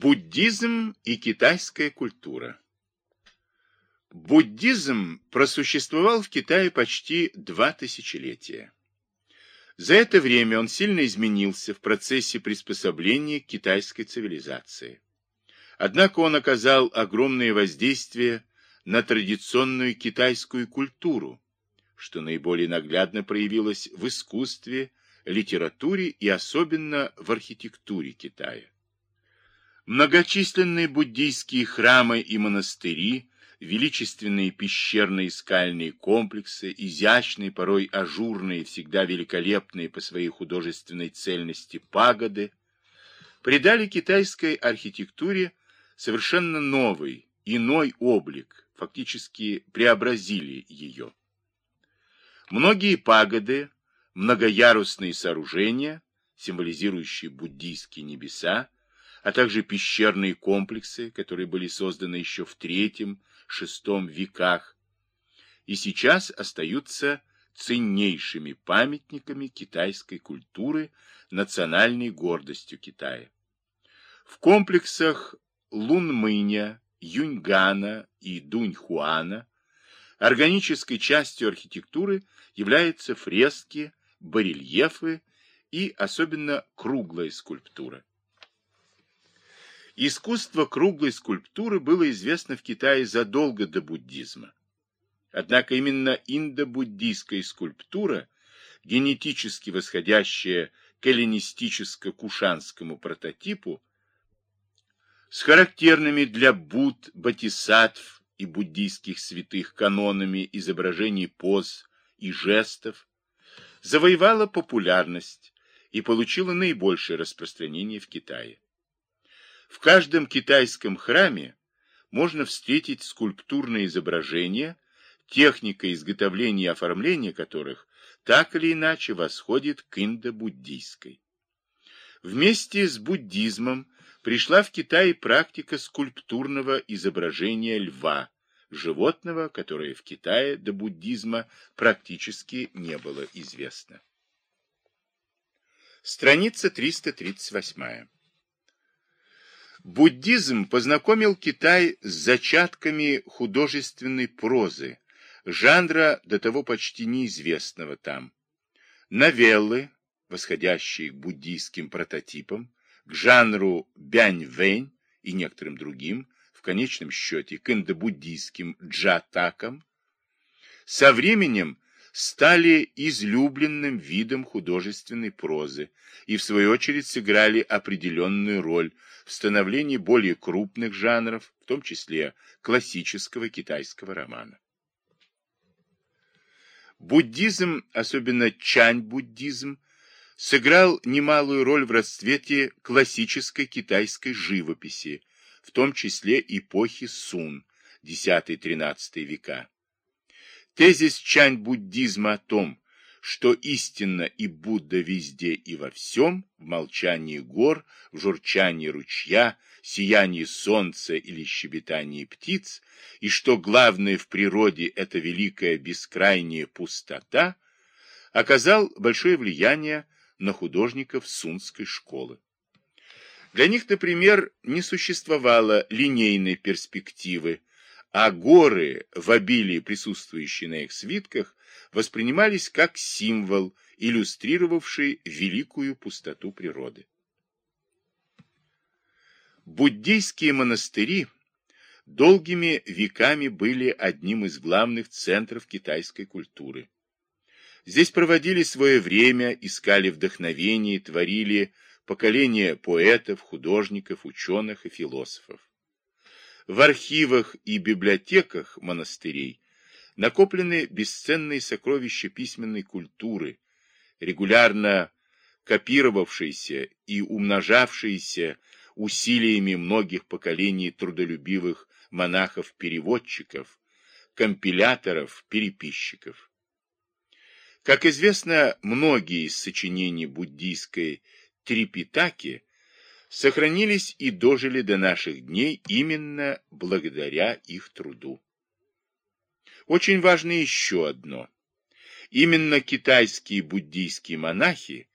Буддизм и китайская культура Буддизм просуществовал в Китае почти два тысячелетия. За это время он сильно изменился в процессе приспособления к китайской цивилизации. Однако он оказал огромное воздействие на традиционную китайскую культуру, что наиболее наглядно проявилось в искусстве, литературе и особенно в архитектуре Китая. Многочисленные буддийские храмы и монастыри, величественные пещерные скальные комплексы, изящные, порой ажурные, всегда великолепные по своей художественной цельности пагоды, придали китайской архитектуре совершенно новый, иной облик, фактически преобразили ее. Многие пагоды, многоярусные сооружения, символизирующие буддийские небеса, а также пещерные комплексы, которые были созданы еще в III-VI веках, и сейчас остаются ценнейшими памятниками китайской культуры, национальной гордостью Китая. В комплексах Лунмыня, Юньгана и Дуньхуана органической частью архитектуры являются фрески, барельефы и особенно круглая скульптура. Искусство круглой скульптуры было известно в Китае задолго до буддизма. Однако именно индобуддийская скульптура, генетически восходящая к эллинистическо-кушанскому прототипу, с характерными для Будд, бодисаттв и буддийских святых канонами изображений поз и жестов, завоевала популярность и получила наибольшее распространение в Китае. В каждом китайском храме можно встретить скульптурные изображения, техника изготовления и оформления которых так или иначе восходит к индо-буддийской. Вместе с буддизмом пришла в Китай практика скульптурного изображения льва, животного, которое в Китае до буддизма практически не было известно. Страница 338. Буддизм познакомил Китай с зачатками художественной прозы, жанра до того почти неизвестного там. Новеллы, восходящие к буддийским прототипам, к жанру бянь-вэнь и некоторым другим, в конечном счете к индобуддийским джатакам, со временем стали излюбленным видом художественной прозы и, в свою очередь, сыграли определенную роль в становлении более крупных жанров, в том числе классического китайского романа. Буддизм, особенно чань-буддизм, сыграл немалую роль в расцвете классической китайской живописи, в том числе эпохи Сун, X-XIII века. Тезис чань-буддизма о том, что истинно и Будда везде и во всем, в молчании гор, в журчании ручья, сиянии солнца или щебетании птиц, и что главное в природе – это великая бескрайняя пустота, оказал большое влияние на художников Сунской школы. Для них, например, не существовало линейной перспективы, а горы, в обилии присутствующие на их свитках, воспринимались как символ, иллюстрировавший великую пустоту природы. Буддийские монастыри долгими веками были одним из главных центров китайской культуры. Здесь проводили свое время, искали вдохновение, творили поколения поэтов, художников, ученых и философов. В архивах и библиотеках монастырей накоплены бесценные сокровища письменной культуры, регулярно копировавшиеся и умножавшиеся усилиями многих поколений трудолюбивых монахов-переводчиков, компиляторов, переписчиков. Как известно, многие из сочинений буддийской Трипитаки сохранились и дожили до наших дней именно благодаря их труду. Очень важно еще одно. Именно китайские буддийские монахи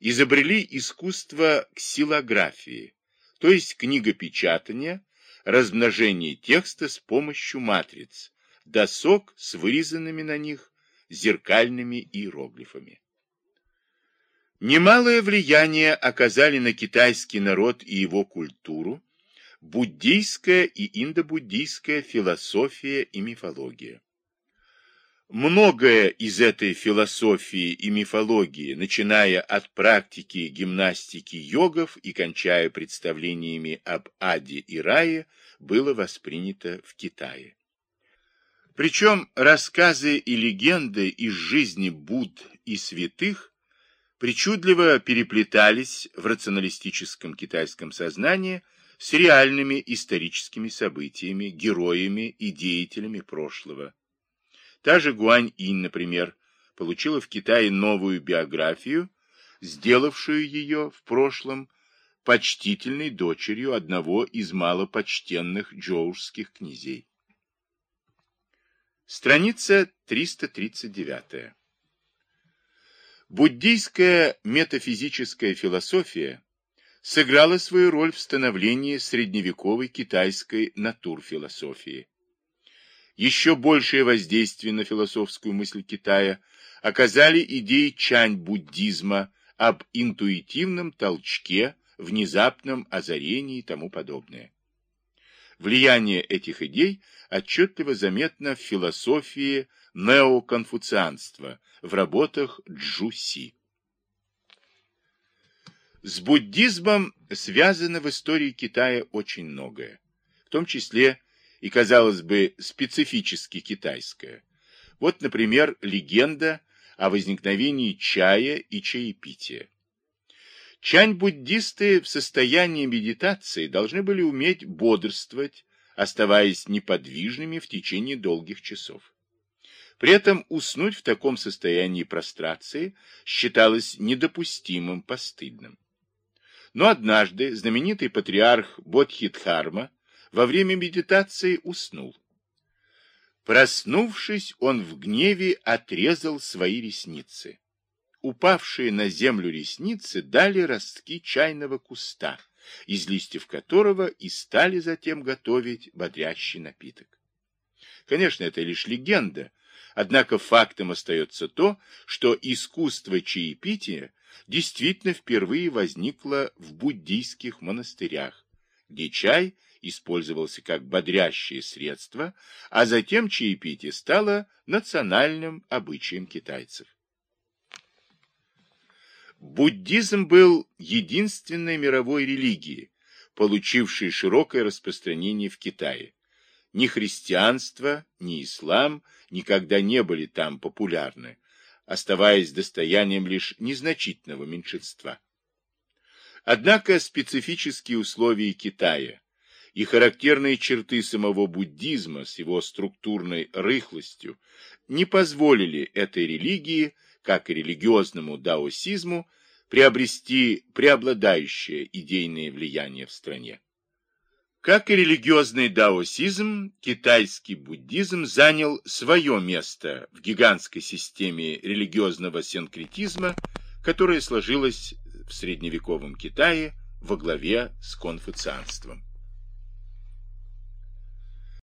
изобрели искусство ксилографии, то есть книгопечатание, размножение текста с помощью матриц, досок с вырезанными на них зеркальными иероглифами. Немалое влияние оказали на китайский народ и его культуру буддийская и индобуддийская философия и мифология. Многое из этой философии и мифологии, начиная от практики гимнастики йогов и кончая представлениями об аде и рае, было воспринято в Китае. Причем рассказы и легенды из жизни Будд и святых причудливо переплетались в рационалистическом китайском сознании с реальными историческими событиями, героями и деятелями прошлого. Та же Гуань-Инь, например, получила в Китае новую биографию, сделавшую ее в прошлом почтительной дочерью одного из малопочтенных джоушских князей. Страница 339. Буддийская метафизическая философия сыграла свою роль в становлении средневековой китайской натурфилософии. Еще большее воздействие на философскую мысль Китая оказали идеи чань-буддизма об интуитивном толчке, внезапном озарении и тому подобное. Влияние этих идей отчетливо заметно в философии неоконфуцианства, в работах Джуси. С буддизмом связано в истории Китая очень многое, в том числе и, казалось бы, специфически китайское. Вот, например, легенда о возникновении чая и чаепития. Чань-буддисты в состоянии медитации должны были уметь бодрствовать, оставаясь неподвижными в течение долгих часов. При этом уснуть в таком состоянии прострации считалось недопустимым, постыдным. Но однажды знаменитый патриарх Бодхидхарма во время медитации уснул. Проснувшись, он в гневе отрезал свои ресницы. Упавшие на землю ресницы дали ростки чайного куста, из листьев которого и стали затем готовить бодрящий напиток. Конечно, это лишь легенда, однако фактом остается то, что искусство чаепития действительно впервые возникло в буддийских монастырях, где чай использовался как бодрящее средство, а затем чаепитие стало национальным обычаем китайцев. Буддизм был единственной мировой религией, получившей широкое распространение в Китае. Ни христианство, ни ислам никогда не были там популярны, оставаясь достоянием лишь незначительного меньшинства. Однако специфические условия Китая и характерные черты самого буддизма с его структурной рыхлостью не позволили этой религии, как и религиозному даосизму, приобрести преобладающее идейное влияние в стране. Как и религиозный даосизм, китайский буддизм занял свое место в гигантской системе религиозного синкретизма, которая сложилась в средневековом Китае во главе с конфуцианством.